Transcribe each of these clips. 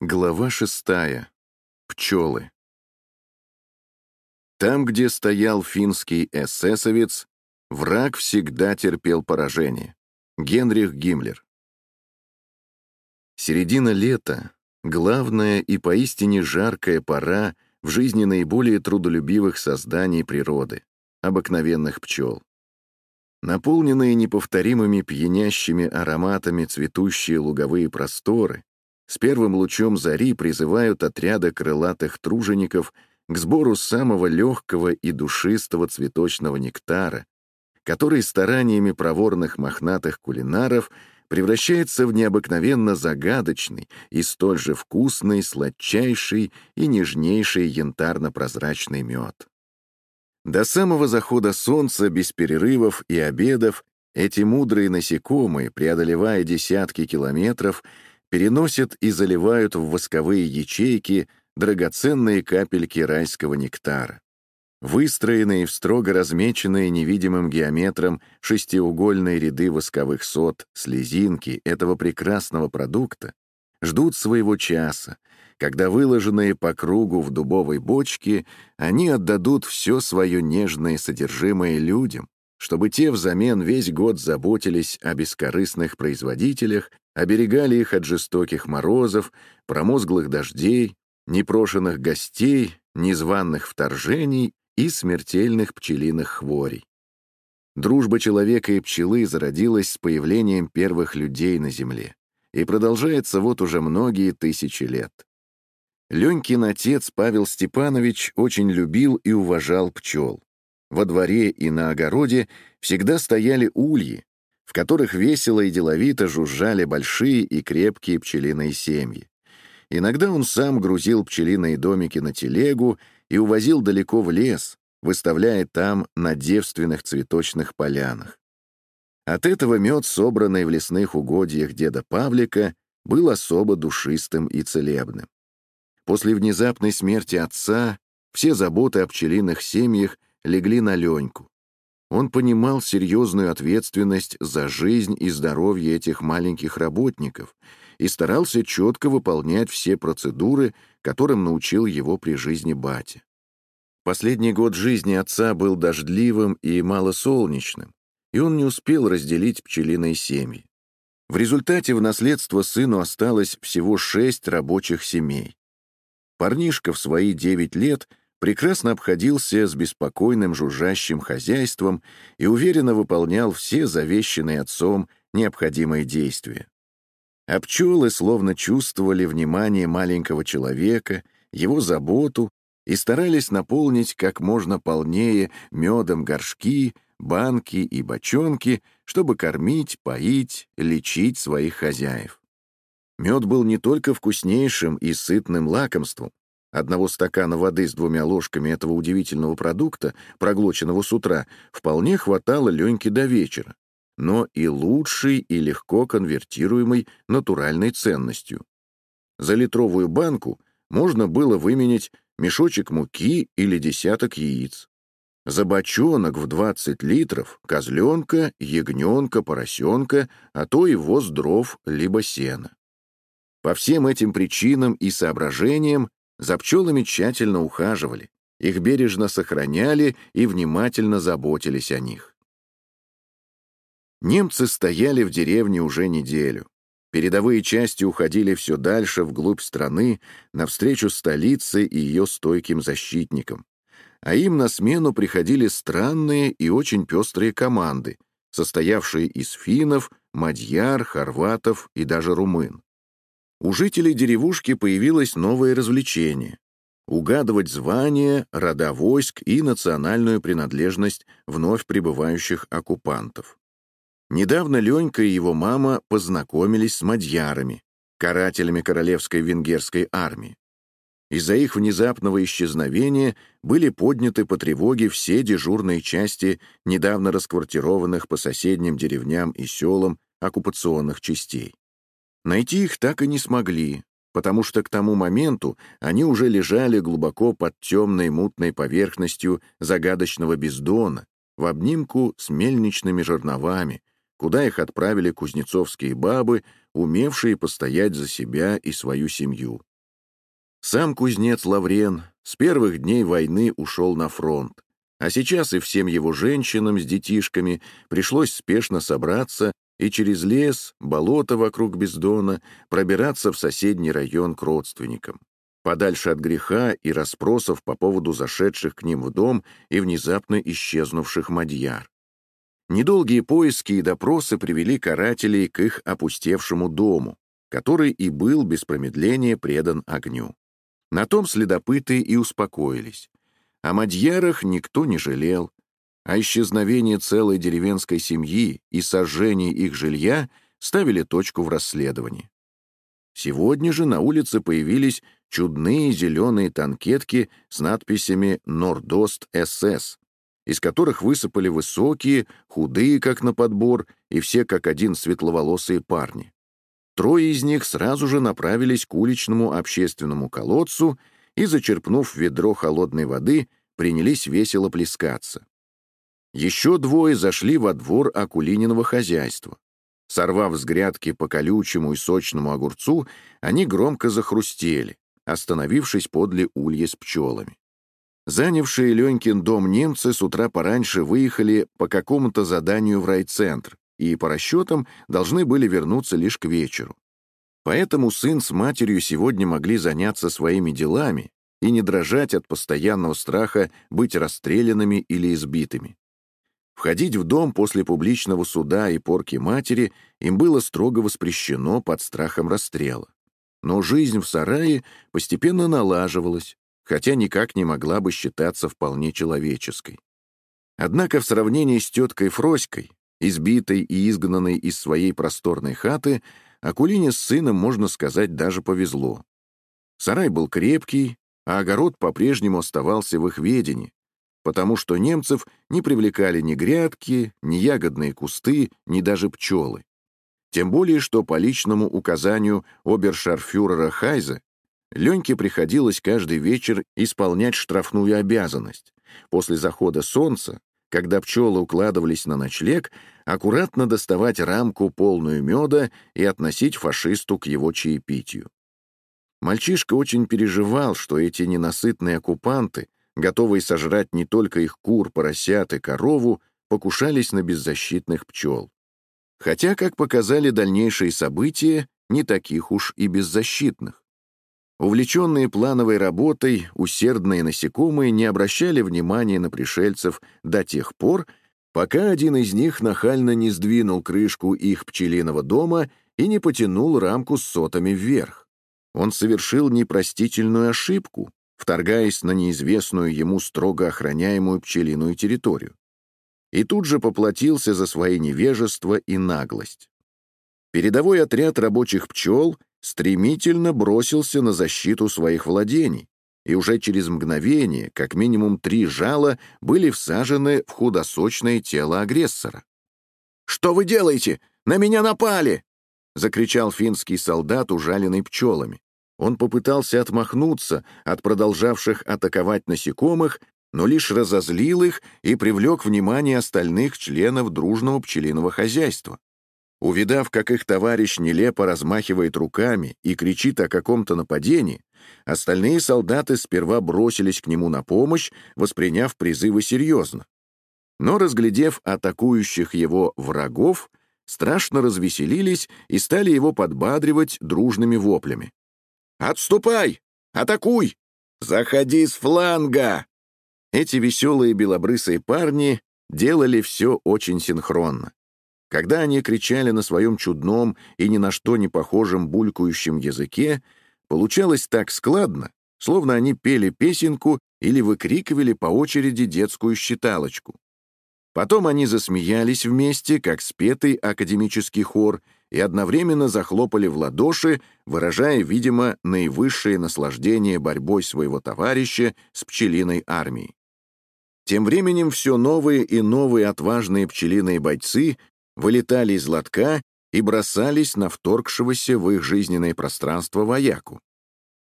Глава шестая. Пчелы. Там, где стоял финский эсэсовец, враг всегда терпел поражение. Генрих Гиммлер. Середина лета — главная и поистине жаркая пора в жизни наиболее трудолюбивых созданий природы — обыкновенных пчел. Наполненные неповторимыми пьянящими ароматами цветущие луговые просторы, с первым лучом зари призывают отряды крылатых тружеников к сбору самого легкого и душистого цветочного нектара, который стараниями проворных мохнатых кулинаров превращается в необыкновенно загадочный и столь же вкусный, сладчайший и нежнейший янтарно-прозрачный мед. До самого захода солнца без перерывов и обедов эти мудрые насекомые, преодолевая десятки километров, переносят и заливают в восковые ячейки драгоценные капельки райского нектара. Выстроенные в строго размеченные невидимым геометром шестиугольные ряды восковых сот, слезинки этого прекрасного продукта ждут своего часа, когда выложенные по кругу в дубовой бочке, они отдадут все свое нежное содержимое людям, чтобы те взамен весь год заботились о бескорыстных производителях, оберегали их от жестоких морозов, промозглых дождей, непрошенных гостей, незваных вторжений и смертельных пчелиных хворей. Дружба человека и пчелы зародилась с появлением первых людей на Земле и продолжается вот уже многие тысячи лет. Ленькин отец Павел Степанович очень любил и уважал пчел. Во дворе и на огороде всегда стояли ульи, в которых весело и деловито жужжали большие и крепкие пчелиные семьи. Иногда он сам грузил пчелиные домики на телегу и увозил далеко в лес, выставляя там на девственных цветочных полянах. От этого мед, собранный в лесных угодьях деда Павлика, был особо душистым и целебным. После внезапной смерти отца все заботы о пчелиных семьях легли на Леньку. Он понимал серьезную ответственность за жизнь и здоровье этих маленьких работников и старался четко выполнять все процедуры, которым научил его при жизни батя. Последний год жизни отца был дождливым и малосолнечным, и он не успел разделить пчелиные семьи. В результате в наследство сыну осталось всего шесть рабочих семей. Парнишка в свои девять лет прекрасно обходился с беспокойным жужжащим хозяйством и уверенно выполнял все завещанные отцом необходимые действия. А пчелы словно чувствовали внимание маленького человека, его заботу и старались наполнить как можно полнее медом горшки, банки и бочонки, чтобы кормить, поить, лечить своих хозяев. Мед был не только вкуснейшим и сытным лакомством, Одного стакана воды с двумя ложками этого удивительного продукта, проглоченного с утра, вполне хватало Леньке до вечера, но и лучшей и легко конвертируемой натуральной ценностью. За литровую банку можно было выменять мешочек муки или десяток яиц. За бочонок в 20 литров козленка, ягненка, поросенка, а то и воз дров либо сена. По всем этим причинам и соображениям за пчелами тщательно ухаживали, их бережно сохраняли и внимательно заботились о них. Немцы стояли в деревне уже неделю. Передовые части уходили все дальше вглубь страны, навстречу столице и ее стойким защитникам. А им на смену приходили странные и очень пестрые команды, состоявшие из финнов, мадьяр, хорватов и даже румын. У жителей деревушки появилось новое развлечение — угадывать звание, рода войск и национальную принадлежность вновь прибывающих оккупантов. Недавно Ленька и его мама познакомились с мадьярами, карателями королевской венгерской армии. Из-за их внезапного исчезновения были подняты по тревоге все дежурные части недавно расквартированных по соседним деревням и селам оккупационных частей. Найти их так и не смогли, потому что к тому моменту они уже лежали глубоко под темной мутной поверхностью загадочного бездона, в обнимку с мельничными жерновами, куда их отправили кузнецовские бабы, умевшие постоять за себя и свою семью. Сам кузнец Лаврен с первых дней войны ушел на фронт, а сейчас и всем его женщинам с детишками пришлось спешно собраться и через лес, болото вокруг Бездона пробираться в соседний район к родственникам, подальше от греха и расспросов по поводу зашедших к ним в дом и внезапно исчезнувших мадьяр. Недолгие поиски и допросы привели карателей к их опустевшему дому, который и был без промедления предан огню. На том следопыты и успокоились. О мадьярах никто не жалел, а исчезновение целой деревенской семьи и сожжение их жилья ставили точку в расследовании. Сегодня же на улице появились чудные зеленые танкетки с надписями «Нордост СС», из которых высыпали высокие, худые, как на подбор, и все как один светловолосые парни. Трое из них сразу же направились к уличному общественному колодцу и, зачерпнув ведро холодной воды, принялись весело плескаться. Еще двое зашли во двор Акулининого хозяйства. Сорвав с грядки по колючему и сочному огурцу, они громко захрустели, остановившись подле улья с пчелами. Занявшие Ленькин дом немцы с утра пораньше выехали по какому-то заданию в райцентр и, по расчетам, должны были вернуться лишь к вечеру. Поэтому сын с матерью сегодня могли заняться своими делами и не дрожать от постоянного страха быть расстрелянными или избитыми. Входить в дом после публичного суда и порки матери им было строго воспрещено под страхом расстрела. Но жизнь в сарае постепенно налаживалась, хотя никак не могла бы считаться вполне человеческой. Однако в сравнении с теткой Фроськой, избитой и изгнанной из своей просторной хаты, Акулине с сыном, можно сказать, даже повезло. Сарай был крепкий, а огород по-прежнему оставался в их ведении, потому что немцев не привлекали ни грядки, ни ягодные кусты, ни даже пчелы. Тем более, что по личному указанию обершарфюрера Хайза Леньке приходилось каждый вечер исполнять штрафную обязанность. После захода солнца, когда пчелы укладывались на ночлег, аккуратно доставать рамку полную меда и относить фашисту к его чаепитию. Мальчишка очень переживал, что эти ненасытные оккупанты готовые сожрать не только их кур, поросят и корову, покушались на беззащитных пчел. Хотя, как показали дальнейшие события, не таких уж и беззащитных. Увлеченные плановой работой, усердные насекомые не обращали внимания на пришельцев до тех пор, пока один из них нахально не сдвинул крышку их пчелиного дома и не потянул рамку с сотами вверх. Он совершил непростительную ошибку, вторгаясь на неизвестную ему строго охраняемую пчелиную территорию. И тут же поплатился за свои невежество и наглость. Передовой отряд рабочих пчел стремительно бросился на защиту своих владений, и уже через мгновение как минимум три жала были всажены в худосочное тело агрессора. «Что вы делаете? На меня напали!» — закричал финский солдат, ужаленный пчелами. Он попытался отмахнуться от продолжавших атаковать насекомых, но лишь разозлил их и привлек внимание остальных членов дружного пчелиного хозяйства. Увидав, как их товарищ нелепо размахивает руками и кричит о каком-то нападении, остальные солдаты сперва бросились к нему на помощь, восприняв призывы серьезно. Но, разглядев атакующих его врагов, страшно развеселились и стали его подбадривать дружными воплями. «Отступай! Атакуй! Заходи с фланга!» Эти веселые белобрысые парни делали все очень синхронно. Когда они кричали на своем чудном и ни на что не похожем булькающем языке, получалось так складно, словно они пели песенку или выкрикивали по очереди детскую считалочку. Потом они засмеялись вместе, как спетый академический хор, и одновременно захлопали в ладоши, выражая, видимо, наивысшее наслаждение борьбой своего товарища с пчелиной армией. Тем временем все новые и новые отважные пчелиные бойцы вылетали из лотка и бросались на вторгшегося в их жизненное пространство вояку.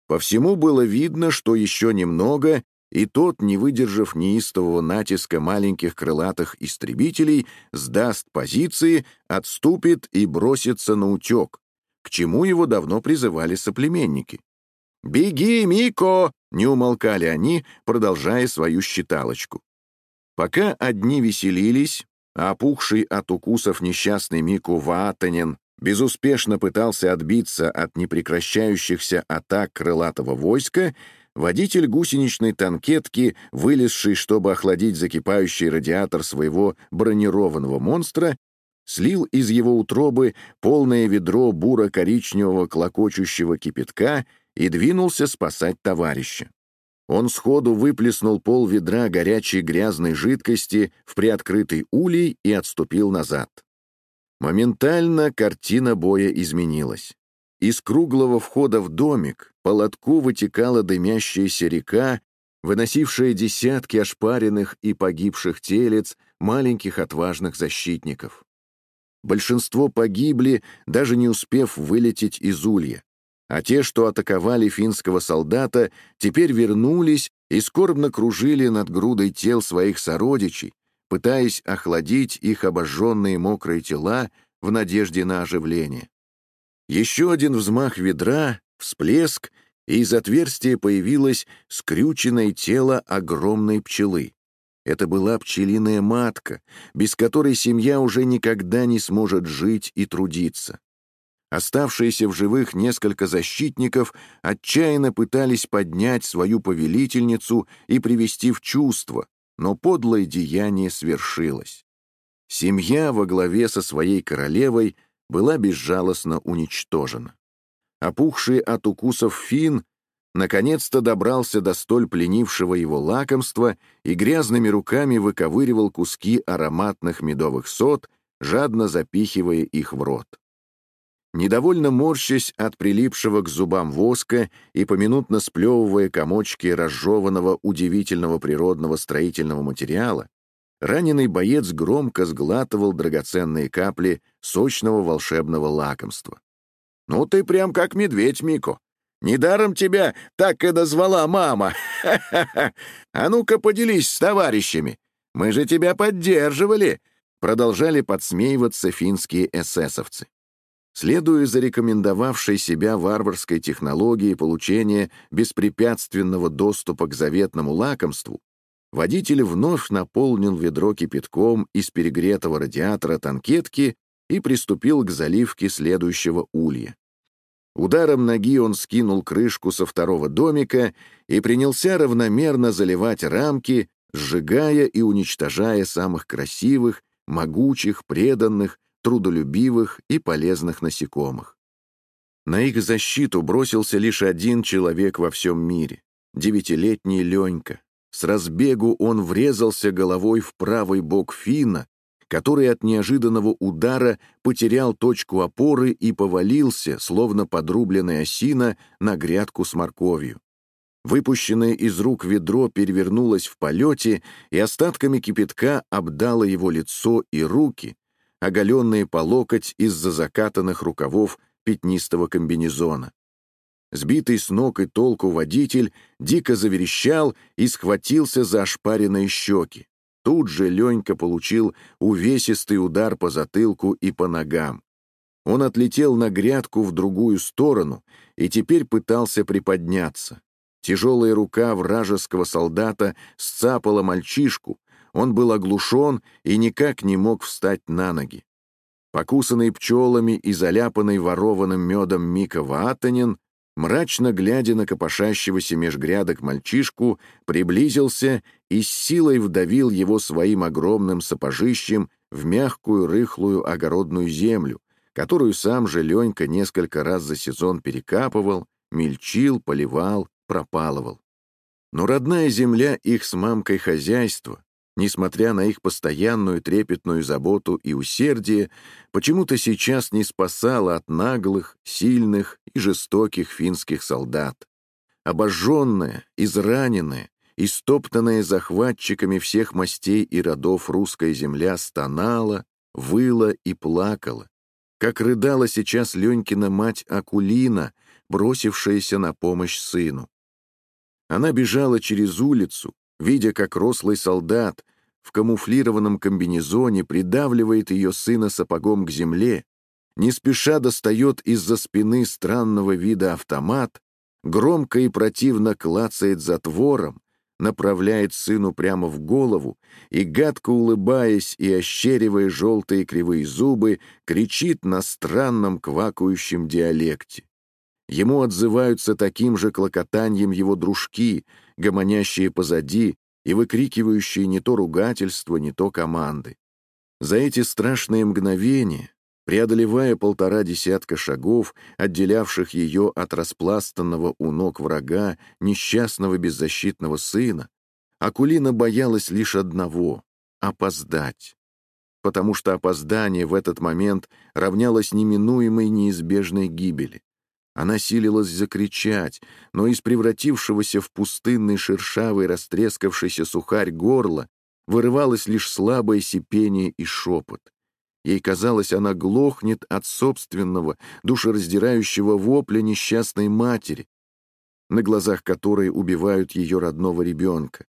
По всему было видно, что еще немного, и тот, не выдержав неистового натиска маленьких крылатых истребителей, сдаст позиции, отступит и бросится на утек, к чему его давно призывали соплеменники. «Беги, Мико!» — не умолкали они, продолжая свою считалочку. Пока одни веселились, а опухший от укусов несчастный Мику Ваатанин безуспешно пытался отбиться от непрекращающихся атак крылатого войска, водитель гусеничной танкетки, вылезший, чтобы охладить закипающий радиатор своего бронированного монстра, слил из его утробы полное ведро буро-коричневого клокочущего кипятка и двинулся спасать товарища. Он сходу выплеснул пол ведра горячей грязной жидкости в приоткрытый улей и отступил назад. Моментально картина боя изменилась. Из круглого входа в домик по лотку вытекала дымящаяся река, выносившая десятки ошпаренных и погибших телец маленьких отважных защитников. Большинство погибли, даже не успев вылететь из улья. А те, что атаковали финского солдата, теперь вернулись и скорбно кружили над грудой тел своих сородичей, пытаясь охладить их обожженные мокрые тела в надежде на оживление. Еще один взмах ведра, всплеск, и из отверстия появилось скрюченное тело огромной пчелы. Это была пчелиная матка, без которой семья уже никогда не сможет жить и трудиться. Оставшиеся в живых несколько защитников отчаянно пытались поднять свою повелительницу и привести в чувство, но подлое деяние свершилось. Семья во главе со своей королевой была безжалостно уничтожена. Опухший от укусов фин наконец-то добрался до столь пленившего его лакомства и грязными руками выковыривал куски ароматных медовых сот, жадно запихивая их в рот. Недовольно морщась от прилипшего к зубам воска и поминутно сплевывая комочки разжеванного удивительного природного строительного материала, раненый боец громко сглатывал драгоценные капли сочного волшебного лакомства. «Ну ты прям как медведь, Мико. Недаром тебя так и дозвала мама. А ну-ка поделись с товарищами. Мы же тебя поддерживали!» Продолжали подсмеиваться финские эсэсовцы. Следуя за рекомендовавшей себя варварской технологией получения беспрепятственного доступа к заветному лакомству, водитель вновь наполнил ведро кипятком из перегретого радиатора танкетки и приступил к заливке следующего улья. Ударом ноги он скинул крышку со второго домика и принялся равномерно заливать рамки, сжигая и уничтожая самых красивых, могучих, преданных, трудолюбивых и полезных насекомых. На их защиту бросился лишь один человек во всем мире — девятилетний Ленька. С разбегу он врезался головой в правый бок Фина, который от неожиданного удара потерял точку опоры и повалился, словно подрубленная осина, на грядку с морковью. Выпущенное из рук ведро перевернулось в полете и остатками кипятка обдало его лицо и руки, оголенные по локоть из-за закатанных рукавов пятнистого комбинезона. Сбитый с ног и толку водитель дико заверещал и схватился за ошпаренные щеки. Тут же Ленька получил увесистый удар по затылку и по ногам. Он отлетел на грядку в другую сторону и теперь пытался приподняться. Тяжелая рука вражеского солдата сцапала мальчишку, он был оглушен и никак не мог встать на ноги. Покусанный пчелами и заляпанный ворованным медом Мика Ваатанин, мрачно глядя на копошащегося меж грядок мальчишку, приблизился и с силой вдавил его своим огромным сапожищем в мягкую рыхлую огородную землю, которую сам же Ленька несколько раз за сезон перекапывал, мельчил, поливал, пропалывал. Но родная земля их с мамкой хозяйства, несмотря на их постоянную трепетную заботу и усердие, почему-то сейчас не спасала от наглых, сильных и жестоких финских солдат. Обожженная, израненная, истоптанная захватчиками всех мастей и родов русская земля стонала, выла и плакала, как рыдала сейчас Ленькина мать Акулина, бросившаяся на помощь сыну. Она бежала через улицу, видя, как рослый солдат в камуфлированном комбинезоне придавливает ее сына сапогом к земле, не спеша достает из-за спины странного вида автомат, громко и противно клацает затвором, направляет сыну прямо в голову и, гадко улыбаясь и ощеривая желтые кривые зубы, кричит на странном квакающем диалекте. Ему отзываются таким же клокотанием его дружки, гомонящие позади и выкрикивающие не то ругательство, не то команды. За эти страшные мгновения, преодолевая полтора десятка шагов, отделявших ее от распластанного у ног врага, несчастного беззащитного сына, Акулина боялась лишь одного — опоздать. Потому что опоздание в этот момент равнялось неминуемой неизбежной гибели. Она силилась закричать, но из превратившегося в пустынный шершавый растрескавшийся сухарь горла вырывалось лишь слабое сипение и шепот. Ей казалось, она глохнет от собственного, душераздирающего вопля несчастной матери, на глазах которой убивают ее родного ребенка.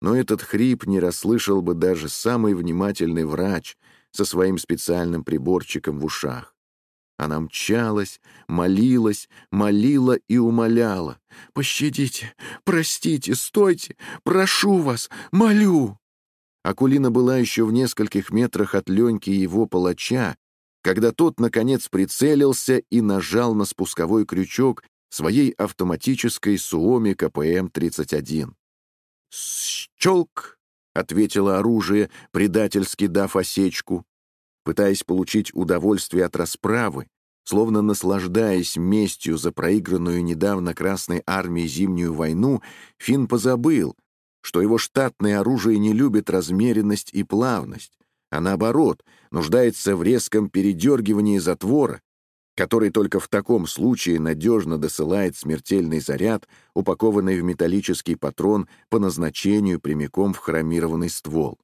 Но этот хрип не расслышал бы даже самый внимательный врач со своим специальным приборчиком в ушах. Она мчалась, молилась, молила и умоляла. «Пощадите, простите, стойте, прошу вас, молю!» Акулина была еще в нескольких метрах от Леньки и его палача, когда тот, наконец, прицелился и нажал на спусковой крючок своей автоматической Суоми КПМ-31. «Щелк!» — ответило оружие, предательски дав осечку. Пытаясь получить удовольствие от расправы, словно наслаждаясь местью за проигранную недавно Красной армией зимнюю войну, Финн позабыл, что его штатное оружие не любит размеренность и плавность, а наоборот, нуждается в резком передергивании затвора, который только в таком случае надежно досылает смертельный заряд, упакованный в металлический патрон по назначению прямиком в хромированный ствол.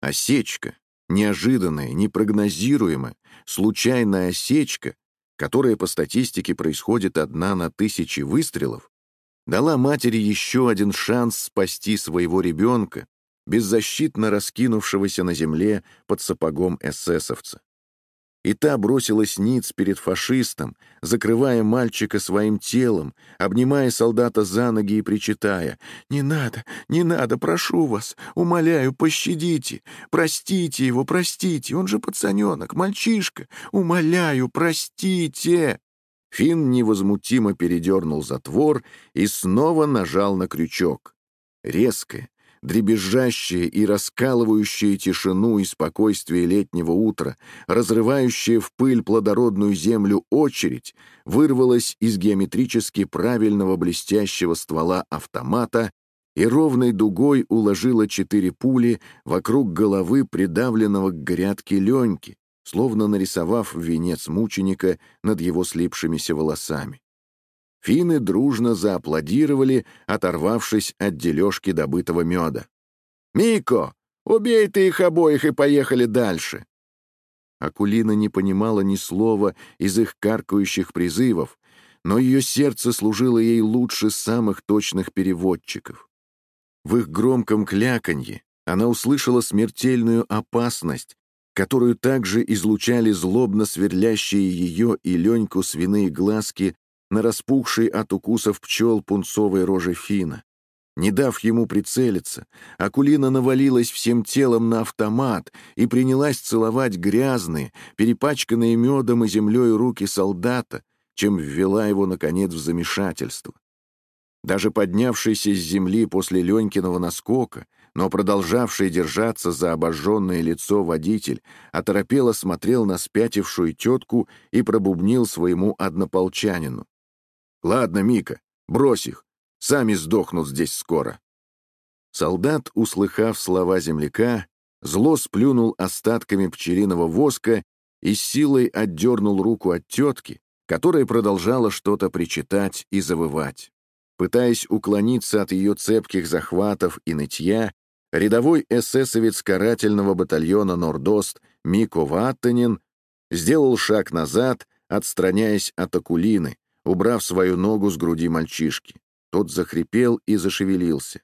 Осечка, неожиданная, непрогнозируемая, случайная осечка, которая по статистике происходит одна на тысячи выстрелов, дала матери еще один шанс спасти своего ребенка, беззащитно раскинувшегося на земле под сапогом эсэсовца. И та бросилась ниц перед фашистом, закрывая мальчика своим телом, обнимая солдата за ноги и причитая «Не надо, не надо, прошу вас, умоляю, пощадите, простите его, простите, он же пацаненок, мальчишка, умоляю, простите!» Финн невозмутимо передернул затвор и снова нажал на крючок. Резкое, дребезжащее и раскалывающее тишину и спокойствие летнего утра, разрывающее в пыль плодородную землю очередь, вырвалась из геометрически правильного блестящего ствола автомата и ровной дугой уложила четыре пули вокруг головы придавленного к грядке Леньки, словно нарисовав венец мученика над его слипшимися волосами. Финны дружно зааплодировали, оторвавшись от дележки добытого меда. «Мико, убей ты их обоих и поехали дальше!» Акулина не понимала ни слова из их каркающих призывов, но ее сердце служило ей лучше самых точных переводчиков. В их громком кляканье она услышала смертельную опасность, которую также излучали злобно сверлящие ее и Леньку свиные глазки на распухшей от укусов пчел пунцовой роже Фина. Не дав ему прицелиться, Акулина навалилась всем телом на автомат и принялась целовать грязные, перепачканные медом и землей руки солдата, чем ввела его, наконец, в замешательство. Даже поднявшийся с земли после Ленькиного наскока, но продолжавший держаться за обожженное лицо водитель, оторопело смотрел на спятившую тетку и пробубнил своему однополчанину. «Ладно, Мика, брось их, сами сдохнут здесь скоро». Солдат, услыхав слова земляка, зло сплюнул остатками пчелиного воска и силой отдернул руку от тетки, которая продолжала что-то причитать и завывать. Пытаясь уклониться от ее цепких захватов и нытья, рядовой эсэсовец карательного батальона «Нордост» Мико Ваттенин сделал шаг назад, отстраняясь от Акулины, убрав свою ногу с груди мальчишки. Тот захрипел и зашевелился.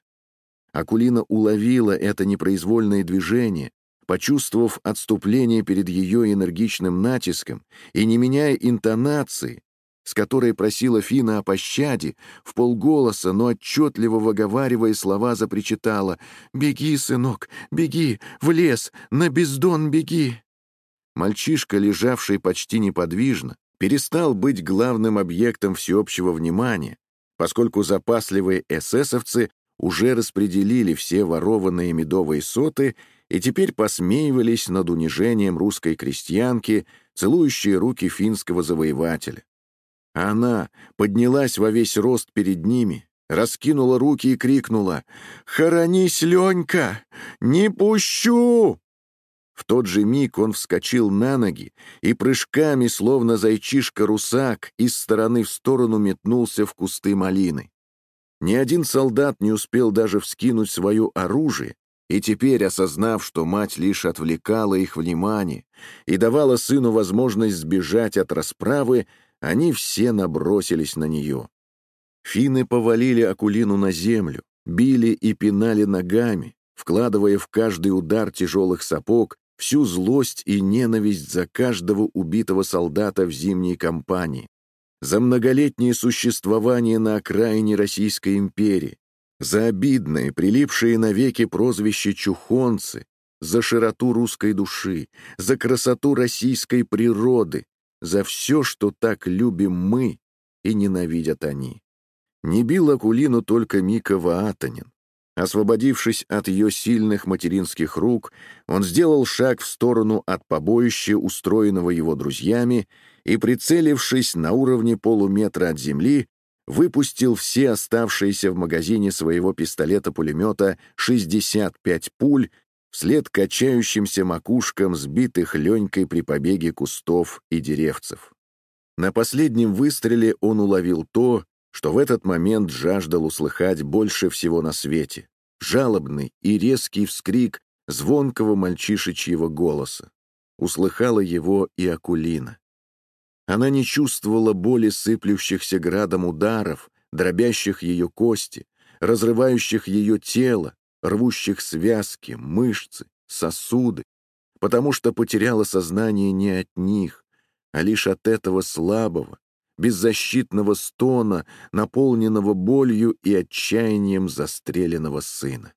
Акулина уловила это непроизвольное движение, почувствовав отступление перед ее энергичным натиском и, не меняя интонации, с которой просила Фина о пощаде, в полголоса, но отчетливо выговаривая слова, запричитала «Беги, сынок, беги, в лес, на бездон беги!» Мальчишка, лежавший почти неподвижно, перестал быть главным объектом всеобщего внимания, поскольку запасливые эсэсовцы уже распределили все ворованные медовые соты и теперь посмеивались над унижением русской крестьянки, целующей руки финского завоевателя. Она поднялась во весь рост перед ними, раскинула руки и крикнула «Хоронись, Ленька! Не пущу!» В тот же миг он вскочил на ноги и прыжками, словно зайчишка-русак, из стороны в сторону метнулся в кусты малины. Ни один солдат не успел даже вскинуть свое оружие, и теперь, осознав, что мать лишь отвлекала их внимание и давала сыну возможность сбежать от расправы, они все набросились на нее. Финны повалили Акулину на землю, били и пинали ногами, вкладывая в каждый удар тяжелых сапог всю злость и ненависть за каждого убитого солдата в зимней кампании, за многолетнее существование на окраине Российской империи, за обидные, прилипшие навеки прозвище «чухонцы», за широту русской души, за красоту российской природы, за все, что так любим мы и ненавидят они. Не бил Акулину только Мика Ваатанин. Освободившись от ее сильных материнских рук, он сделал шаг в сторону от побоища, устроенного его друзьями, и, прицелившись на уровне полуметра от земли, выпустил все оставшиеся в магазине своего пистолета-пулемета 65 пуль вслед качающимся макушкам сбитых Ленькой при побеге кустов и деревцев. На последнем выстреле он уловил то, что в этот момент жаждал услыхать больше всего на свете — жалобный и резкий вскрик звонкого мальчишечьего голоса. Услыхала его и Акулина. Она не чувствовала боли сыплющихся градом ударов, дробящих ее кости, разрывающих ее тело, рвущих связки, мышцы, сосуды, потому что потеряла сознание не от них, а лишь от этого слабого, беззащитного стона, наполненного болью и отчаянием застреленного сына.